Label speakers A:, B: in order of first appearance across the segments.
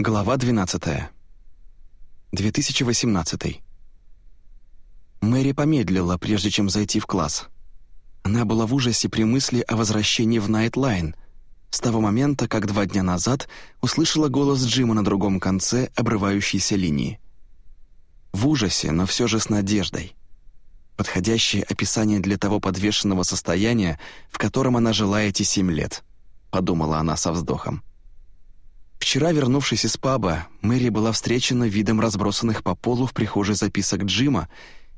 A: Глава 12. 2018. Мэри помедлила, прежде чем зайти в класс. Она была в ужасе при мысли о возвращении в Найтлайн, с того момента, как два дня назад услышала голос Джима на другом конце обрывающейся линии. В ужасе, но все же с надеждой. Подходящее описание для того подвешенного состояния, в котором она жила эти семь лет, подумала она со вздохом. Вчера, вернувшись из паба, Мэри была встречена видом разбросанных по полу в прихожей записок Джима,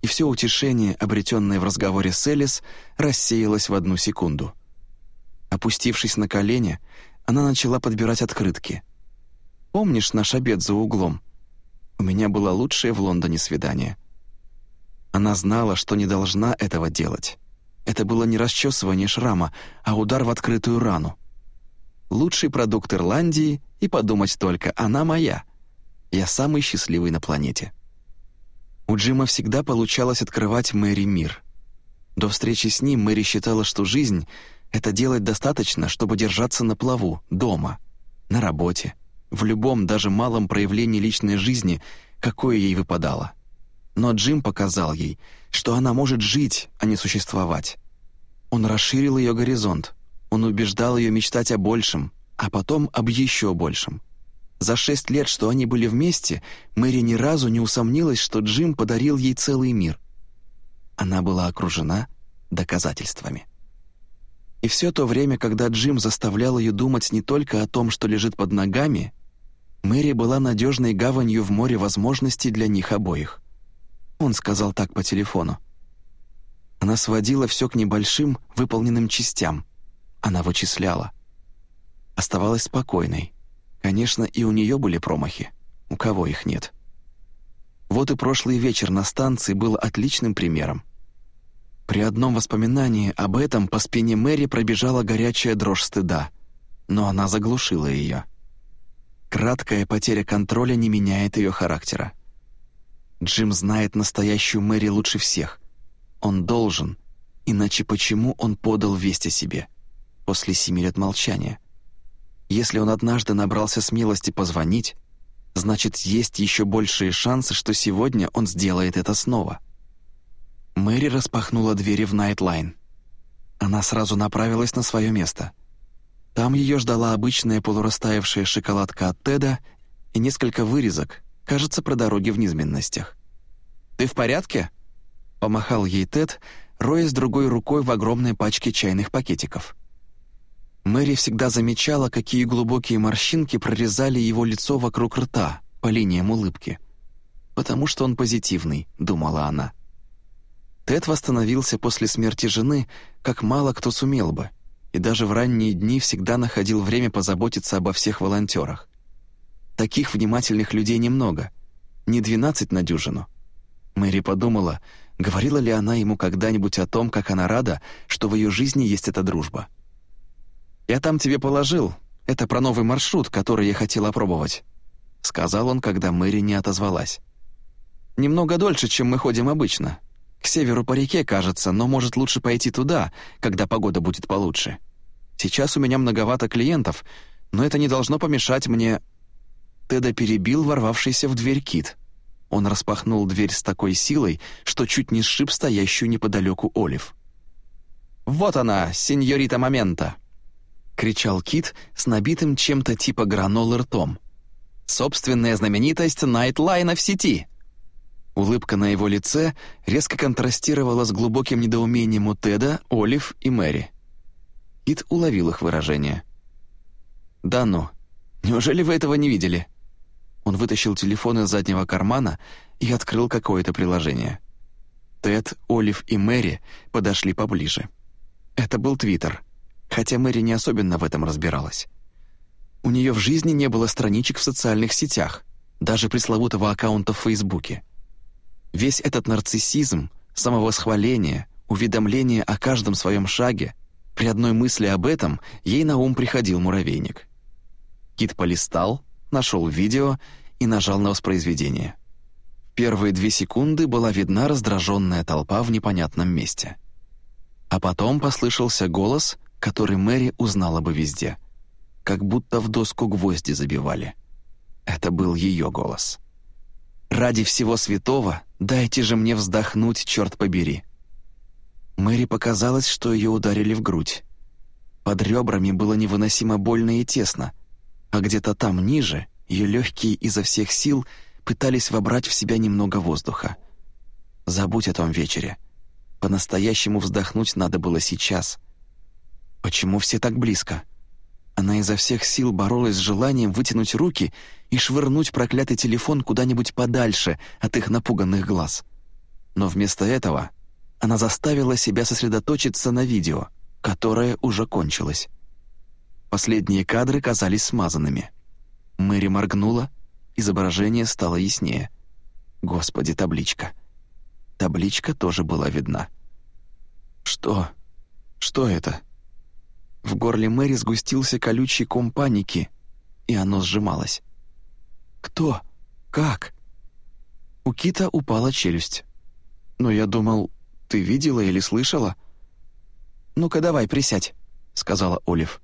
A: и все утешение, обретенное в разговоре с Элис, рассеялось в одну секунду. Опустившись на колени, она начала подбирать открытки. «Помнишь наш обед за углом? У меня было лучшее в Лондоне свидание». Она знала, что не должна этого делать. Это было не расчесывание шрама, а удар в открытую рану лучший продукт Ирландии, и подумать только, она моя. Я самый счастливый на планете. У Джима всегда получалось открывать Мэри мир. До встречи с ним Мэри считала, что жизнь — это делать достаточно, чтобы держаться на плаву, дома, на работе, в любом, даже малом проявлении личной жизни, какое ей выпадало. Но Джим показал ей, что она может жить, а не существовать. Он расширил ее горизонт, он убеждал ее мечтать о большем, а потом об еще большем. За шесть лет, что они были вместе, Мэри ни разу не усомнилась, что Джим подарил ей целый мир. Она была окружена доказательствами. И все то время, когда Джим заставлял ее думать не только о том, что лежит под ногами, Мэри была надежной гаванью в море возможностей для них обоих. Он сказал так по телефону. Она сводила все к небольшим выполненным частям — она вычисляла. Оставалась спокойной. Конечно, и у нее были промахи. У кого их нет? Вот и прошлый вечер на станции был отличным примером. При одном воспоминании об этом по спине Мэри пробежала горячая дрожь стыда, но она заглушила ее. Краткая потеря контроля не меняет ее характера. Джим знает настоящую Мэри лучше всех. Он должен, иначе почему он подал весть о себе?» После семи лет молчания. Если он однажды набрался смелости позвонить, значит, есть еще большие шансы, что сегодня он сделает это снова. Мэри распахнула двери в Найтлайн. Она сразу направилась на свое место. Там ее ждала обычная полурастаявшая шоколадка от Теда и несколько вырезок, кажется, про дороги в низменностях. «Ты в порядке?» — помахал ей Тед, роясь другой рукой в огромной пачке чайных пакетиков. Мэри всегда замечала, какие глубокие морщинки прорезали его лицо вокруг рта по линиям улыбки. «Потому что он позитивный», — думала она. Тед восстановился после смерти жены, как мало кто сумел бы, и даже в ранние дни всегда находил время позаботиться обо всех волонтерах. Таких внимательных людей немного, не двенадцать на дюжину. Мэри подумала, говорила ли она ему когда-нибудь о том, как она рада, что в ее жизни есть эта дружба. «Я там тебе положил. Это про новый маршрут, который я хотел опробовать», — сказал он, когда Мэри не отозвалась. «Немного дольше, чем мы ходим обычно. К северу по реке, кажется, но может лучше пойти туда, когда погода будет получше. Сейчас у меня многовато клиентов, но это не должно помешать мне...» Теда перебил ворвавшийся в дверь кит. Он распахнул дверь с такой силой, что чуть не сшиб стоящую неподалеку Олив. «Вот она, сеньорита Момента!» Кричал Кит с набитым чем-то типа гранолы ртом. «Собственная знаменитость Найтлайна в сети!» Улыбка на его лице резко контрастировала с глубоким недоумением у Теда, Олив и Мэри. Кит уловил их выражение. «Да ну, неужели вы этого не видели?» Он вытащил телефон из заднего кармана и открыл какое-то приложение. Тед, Олив и Мэри подошли поближе. Это был Твиттер — хотя Мэри не особенно в этом разбиралась. У нее в жизни не было страничек в социальных сетях, даже пресловутого аккаунта в Фейсбуке. Весь этот нарциссизм, самовосхваление, уведомление о каждом своем шаге, при одной мысли об этом ей на ум приходил муравейник. Кит полистал, нашел видео и нажал на воспроизведение. Первые две секунды была видна раздраженная толпа в непонятном месте. А потом послышался голос, который Мэри узнала бы везде. Как будто в доску гвозди забивали. Это был ее голос. «Ради всего святого дайте же мне вздохнуть, черт побери!» Мэри показалось, что ее ударили в грудь. Под ребрами было невыносимо больно и тесно, а где-то там ниже ее легкие изо всех сил пытались вобрать в себя немного воздуха. Забудь о том вечере. По-настоящему вздохнуть надо было сейчас. Почему все так близко? Она изо всех сил боролась с желанием вытянуть руки и швырнуть проклятый телефон куда-нибудь подальше от их напуганных глаз. Но вместо этого она заставила себя сосредоточиться на видео, которое уже кончилось. Последние кадры казались смазанными. Мэри моргнула, изображение стало яснее. Господи, табличка. Табличка тоже была видна. «Что? Что это?» В горле Мэри сгустился колючий ком паники, и оно сжималось. «Кто? Как?» У Кита упала челюсть. «Но я думал, ты видела или слышала?» «Ну-ка давай, присядь», — сказала Олив.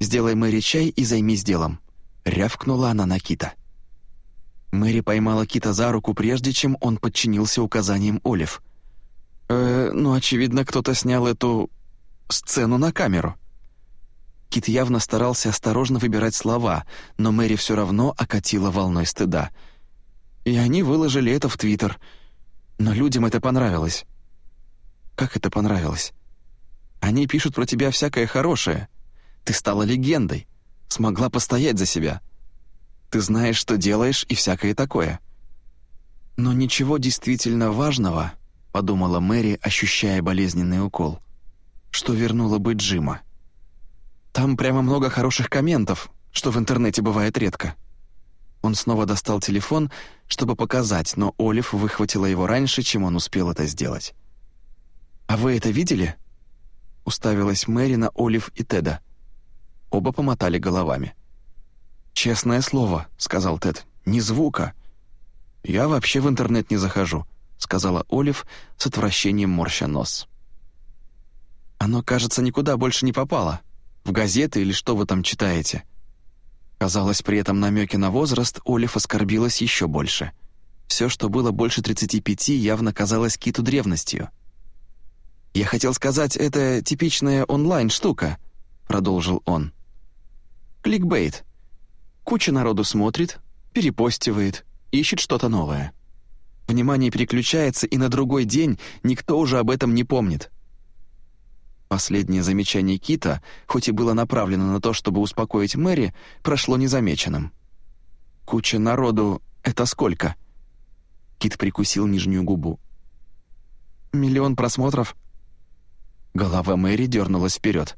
A: «Сделай Мэри чай и займись делом», — рявкнула она на Кита. Мэри поймала Кита за руку, прежде чем он подчинился указаниям Олив. «Э, ну, очевидно, кто-то снял эту... сцену на камеру». Кит явно старался осторожно выбирать слова, но Мэри все равно окатила волной стыда. И они выложили это в Твиттер. Но людям это понравилось. Как это понравилось? Они пишут про тебя всякое хорошее. Ты стала легендой, смогла постоять за себя. Ты знаешь, что делаешь и всякое такое. Но ничего действительно важного, подумала Мэри, ощущая болезненный укол, что вернуло бы Джима. Там прямо много хороших комментов, что в интернете бывает редко». Он снова достал телефон, чтобы показать, но Олив выхватила его раньше, чем он успел это сделать. «А вы это видели?» Уставилась Мэри на Олив и Теда. Оба помотали головами. «Честное слово», — сказал Тед, — «ни звука». «Я вообще в интернет не захожу», — сказала Олив с отвращением морща нос. «Оно, кажется, никуда больше не попало», в газеты или что вы там читаете?» Казалось, при этом намеке на возраст Олив оскорбилась еще больше. Все, что было больше 35, явно казалось Киту древностью. «Я хотел сказать, это типичная онлайн-штука», — продолжил он. «Кликбейт. Куча народу смотрит, перепостивает, ищет что-то новое. Внимание переключается, и на другой день никто уже об этом не помнит. Последнее замечание Кита, хоть и было направлено на то, чтобы успокоить Мэри, прошло незамеченным. «Куча народу — это сколько?» Кит прикусил нижнюю губу. «Миллион просмотров?» Голова Мэри дернулась вперед.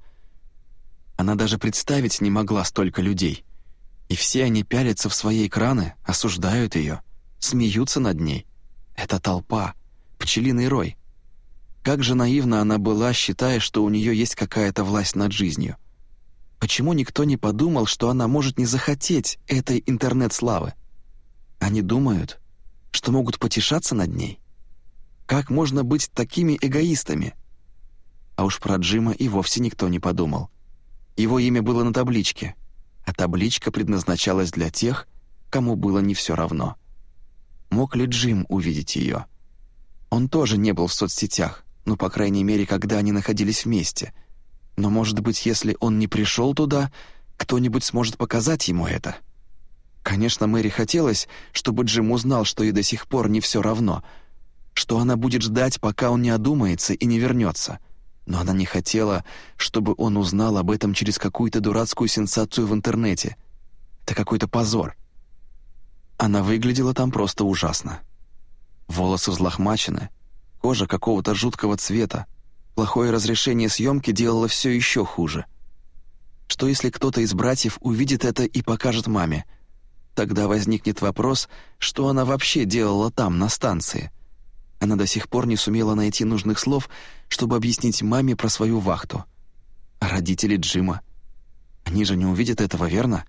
A: Она даже представить не могла столько людей. И все они пялятся в свои экраны, осуждают ее, смеются над ней. Это толпа, пчелиный рой. Как же наивна она была, считая, что у нее есть какая-то власть над жизнью. Почему никто не подумал, что она может не захотеть этой интернет-славы? Они думают, что могут потешаться над ней. Как можно быть такими эгоистами? А уж про Джима и вовсе никто не подумал. Его имя было на табличке, а табличка предназначалась для тех, кому было не все равно. Мог ли Джим увидеть ее? Он тоже не был в соцсетях, ну, по крайней мере, когда они находились вместе. Но, может быть, если он не пришел туда, кто-нибудь сможет показать ему это. Конечно, Мэри хотелось, чтобы Джим узнал, что ей до сих пор не все равно, что она будет ждать, пока он не одумается и не вернется. Но она не хотела, чтобы он узнал об этом через какую-то дурацкую сенсацию в интернете. Это какой-то позор. Она выглядела там просто ужасно. Волосы взлохмачены, Кожа какого-то жуткого цвета. Плохое разрешение съемки делало все еще хуже. Что если кто-то из братьев увидит это и покажет маме? Тогда возникнет вопрос, что она вообще делала там, на станции. Она до сих пор не сумела найти нужных слов, чтобы объяснить маме про свою вахту. А родители Джима? Они же не увидят этого, верно?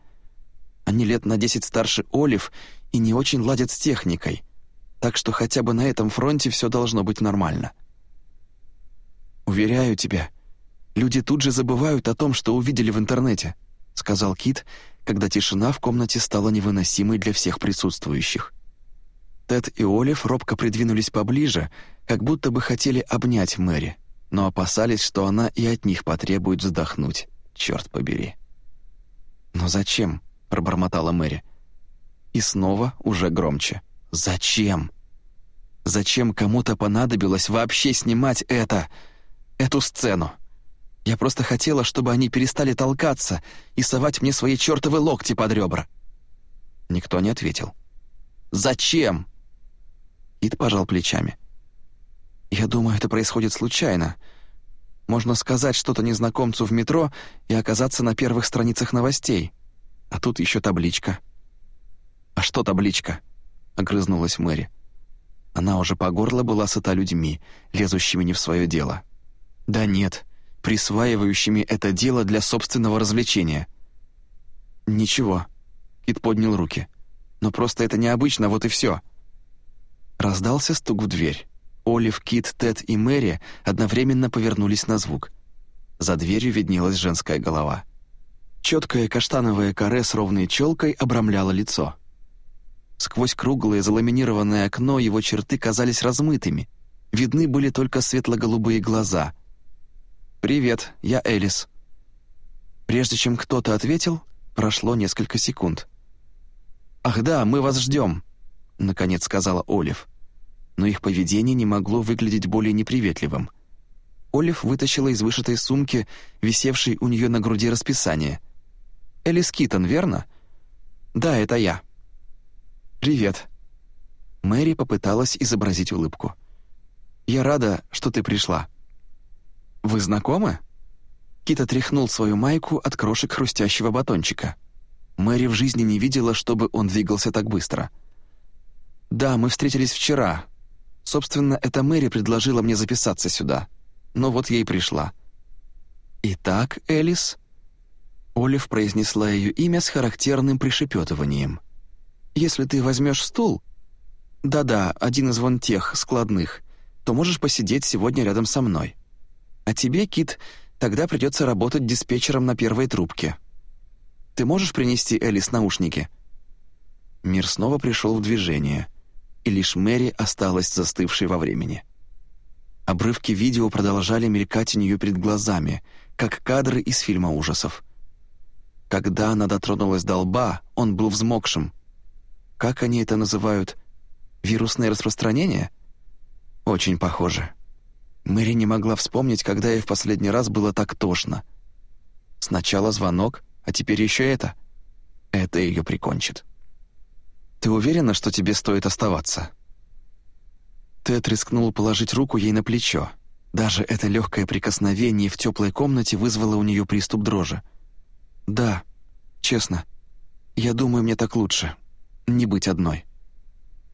A: Они лет на десять старше Олив и не очень ладят с техникой — так что хотя бы на этом фронте все должно быть нормально. «Уверяю тебя, люди тут же забывают о том, что увидели в интернете», сказал Кит, когда тишина в комнате стала невыносимой для всех присутствующих. Тед и Олив робко придвинулись поближе, как будто бы хотели обнять Мэри, но опасались, что она и от них потребует вздохнуть. Черт побери. «Но зачем?» — пробормотала Мэри. И снова уже громче. «Зачем?» Зачем кому-то понадобилось вообще снимать это, эту сцену? Я просто хотела, чтобы они перестали толкаться и совать мне свои чертовы локти под ребра. Никто не ответил. «Зачем?» Ид пожал плечами. «Я думаю, это происходит случайно. Можно сказать что-то незнакомцу в метро и оказаться на первых страницах новостей. А тут еще табличка». «А что табличка?» — огрызнулась Мэри. Она уже по горло была сыта людьми, лезущими не в свое дело. Да нет, присваивающими это дело для собственного развлечения. «Ничего», — Кит поднял руки. «Но просто это необычно, вот и все». Раздался стук в дверь. Олив, Кит, Тед и Мэри одновременно повернулись на звук. За дверью виднелась женская голова. Четкое каштановое каре с ровной челкой обрамляло лицо. Сквозь круглое заламинированное окно его черты казались размытыми. Видны были только светло-голубые глаза. «Привет, я Элис». Прежде чем кто-то ответил, прошло несколько секунд. «Ах да, мы вас ждем», — наконец сказала Олив. Но их поведение не могло выглядеть более неприветливым. Олив вытащила из вышитой сумки, висевшей у нее на груди расписание. «Элис Китон, верно?» «Да, это я». «Привет». Мэри попыталась изобразить улыбку. «Я рада, что ты пришла». «Вы знакомы?» Кит отряхнул свою майку от крошек хрустящего батончика. Мэри в жизни не видела, чтобы он двигался так быстро. «Да, мы встретились вчера. Собственно, это Мэри предложила мне записаться сюда. Но вот ей пришла». «Итак, Элис?» Олив произнесла ее имя с характерным пришепетыванием – если ты возьмешь стул, да-да, один из вон тех, складных, то можешь посидеть сегодня рядом со мной. А тебе, Кит, тогда придется работать диспетчером на первой трубке. Ты можешь принести Элис наушники?» Мир снова пришел в движение, и лишь Мэри осталась застывшей во времени. Обрывки видео продолжали мелькать у нее перед глазами, как кадры из фильма ужасов. Когда она дотронулась до лба, он был взмокшим — как они это называют? Вирусное распространение? Очень похоже. Мэри не могла вспомнить, когда ей в последний раз было так тошно. Сначала звонок, а теперь еще это. Это ее прикончит. «Ты уверена, что тебе стоит оставаться?» Тед рискнул положить руку ей на плечо. Даже это легкое прикосновение в теплой комнате вызвало у нее приступ дрожи. «Да, честно. Я думаю, мне так лучше не быть одной.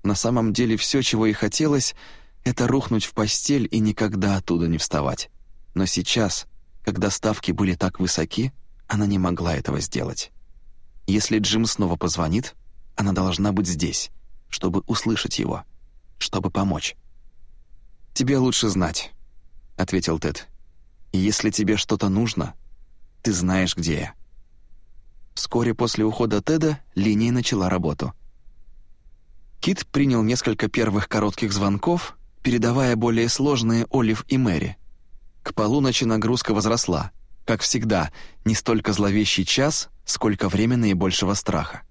A: На самом деле все, чего ей хотелось, это рухнуть в постель и никогда оттуда не вставать. Но сейчас, когда ставки были так высоки, она не могла этого сделать. Если Джим снова позвонит, она должна быть здесь, чтобы услышать его, чтобы помочь. «Тебе лучше знать», — ответил Тед. «Если тебе что-то нужно, ты знаешь, где я». Вскоре после ухода Теда линия начала работу. Кит принял несколько первых коротких звонков, передавая более сложные Олив и Мэри. К полуночи нагрузка возросла. Как всегда, не столько зловещий час, сколько время наибольшего страха.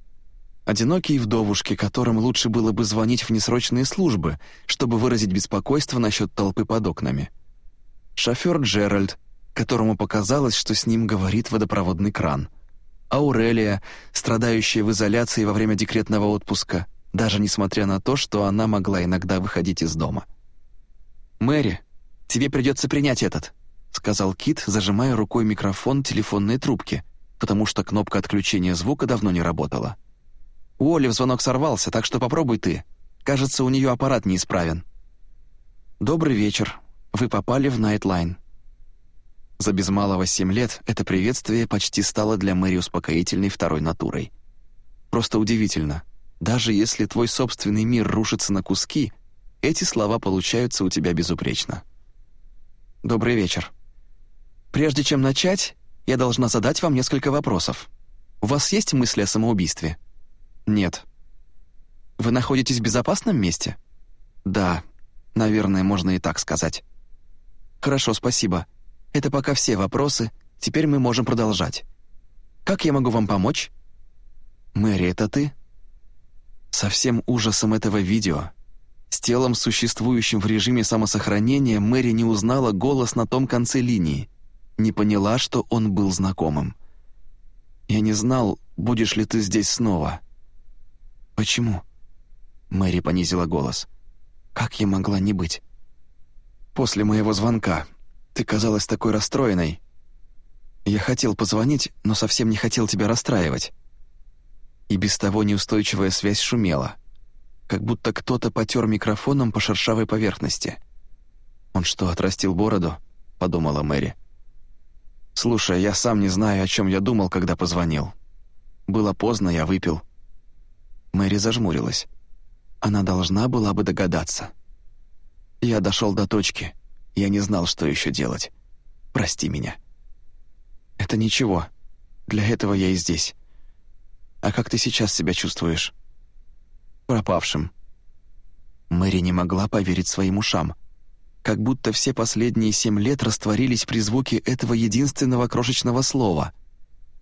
A: Одинокие вдовушки, которым лучше было бы звонить в несрочные службы, чтобы выразить беспокойство насчет толпы под окнами. Шофер Джеральд, которому показалось, что с ним говорит водопроводный кран. Аурелия, страдающая в изоляции во время декретного отпуска, даже несмотря на то, что она могла иногда выходить из дома. «Мэри, тебе придется принять этот», — сказал Кит, зажимая рукой микрофон телефонной трубки, потому что кнопка отключения звука давно не работала. У Оли звонок сорвался, так что попробуй ты. Кажется, у нее аппарат неисправен. «Добрый вечер. Вы попали в Найтлайн». За без малого семь лет это приветствие почти стало для Мэри успокоительной второй натурой. Просто удивительно. Даже если твой собственный мир рушится на куски, эти слова получаются у тебя безупречно. «Добрый вечер. Прежде чем начать, я должна задать вам несколько вопросов. У вас есть мысли о самоубийстве?» «Нет». «Вы находитесь в безопасном месте?» «Да, наверное, можно и так сказать». «Хорошо, спасибо. Это пока все вопросы. Теперь мы можем продолжать. Как я могу вам помочь?» «Мэри, это ты?» Со всем ужасом этого видео, с телом, существующим в режиме самосохранения, Мэри не узнала голос на том конце линии, не поняла, что он был знакомым. «Я не знал, будешь ли ты здесь снова». «Почему?» Мэри понизила голос. «Как я могла не быть?» «После моего звонка. Ты казалась такой расстроенной. Я хотел позвонить, но совсем не хотел тебя расстраивать. И без того неустойчивая связь шумела, как будто кто-то потер микрофоном по шершавой поверхности. «Он что, отрастил бороду?» — подумала Мэри. «Слушай, я сам не знаю, о чем я думал, когда позвонил. Было поздно, я выпил». Мэри зажмурилась. Она должна была бы догадаться. Я дошел до точки. Я не знал, что еще делать. Прости меня. Это ничего. Для этого я и здесь. А как ты сейчас себя чувствуешь? Пропавшим. Мэри не могла поверить своим ушам. Как будто все последние семь лет растворились при звуке этого единственного крошечного слова.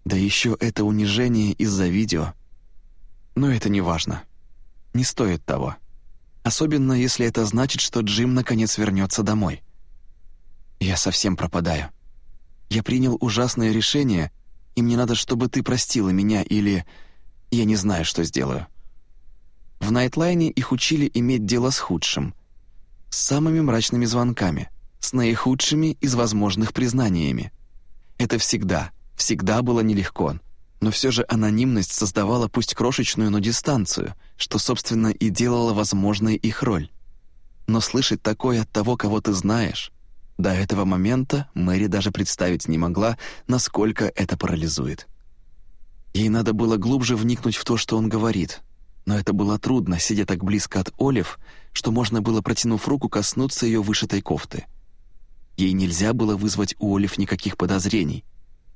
A: Да еще это унижение из-за видео. Но это не важно. Не стоит того. Особенно, если это значит, что Джим наконец вернется домой. Я совсем пропадаю. Я принял ужасное решение, и мне надо, чтобы ты простила меня или... Я не знаю, что сделаю». В Найтлайне их учили иметь дело с худшим, с самыми мрачными звонками, с наихудшими из возможных признаниями. Это всегда, всегда было нелегко, но все же анонимность создавала пусть крошечную, но дистанцию, что, собственно, и делало возможной их роль. Но слышать такое от того, кого ты знаешь, до этого момента Мэри даже представить не могла, насколько это парализует. Ей надо было глубже вникнуть в то, что он говорит, но это было трудно, сидя так близко от Олив, что можно было, протянув руку, коснуться ее вышитой кофты. Ей нельзя было вызвать у Олив никаких подозрений.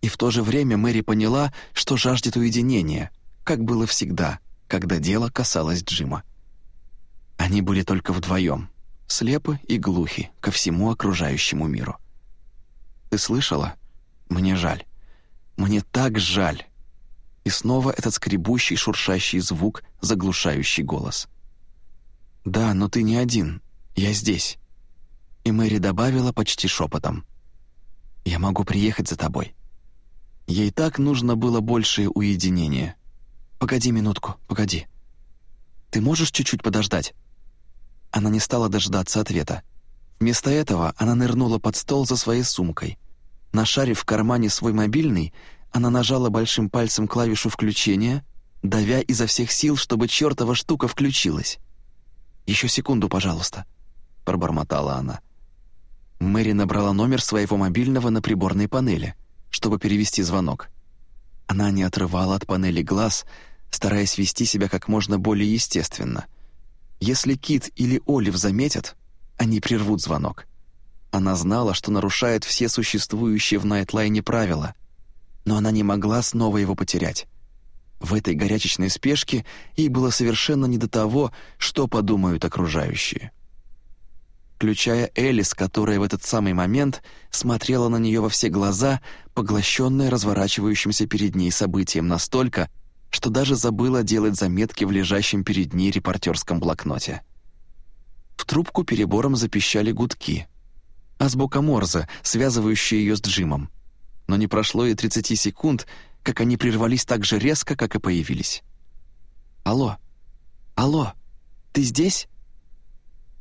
A: И в то же время Мэри поняла, что жаждет уединения, как было всегда, когда дело касалось Джима. Они были только вдвоем — слепы и глухи ко всему окружающему миру. «Ты слышала? Мне жаль. Мне так жаль!» И снова этот скребущий, шуршащий звук, заглушающий голос. «Да, но ты не один. Я здесь». И Мэри добавила почти шепотом. «Я могу приехать за тобой». Ей так нужно было большее уединение. «Погоди минутку, погоди. Ты можешь чуть-чуть подождать?» Она не стала дождаться ответа. Вместо этого она нырнула под стол за своей сумкой. Нашарив в кармане свой мобильный, она нажала большим пальцем клавишу включения, давя изо всех сил, чтобы чертова штука включилась. «Еще секунду, пожалуйста», — пробормотала она. Мэри набрала номер своего мобильного на приборной панели, чтобы перевести звонок. Она не отрывала от панели глаз, стараясь вести себя как можно более естественно — если Кит или Олив заметят, они прервут звонок. Она знала, что нарушает все существующие в Найтлайне правила, но она не могла снова его потерять. В этой горячечной спешке ей было совершенно не до того, что подумают окружающие. Включая Элис, которая в этот самый момент смотрела на нее во все глаза, поглощенная разворачивающимся перед ней событием настолько, что даже забыла делать заметки в лежащем перед ней репортерском блокноте. В трубку перебором запищали гудки. Азбука Морзе, связывающая ее с Джимом. Но не прошло и 30 секунд, как они прервались так же резко, как и появились. «Алло! Алло! Ты здесь?»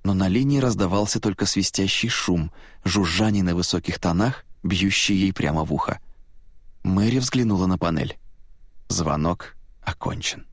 A: Но на линии раздавался только свистящий шум, жужжание на высоких тонах, бьющий ей прямо в ухо. Мэри взглянула на панель. Звонок окончен.